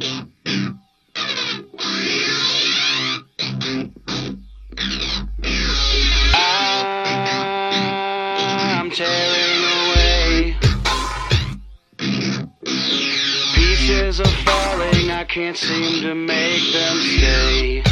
I'm tearing away. Pieces are falling, I can't seem to make them stay.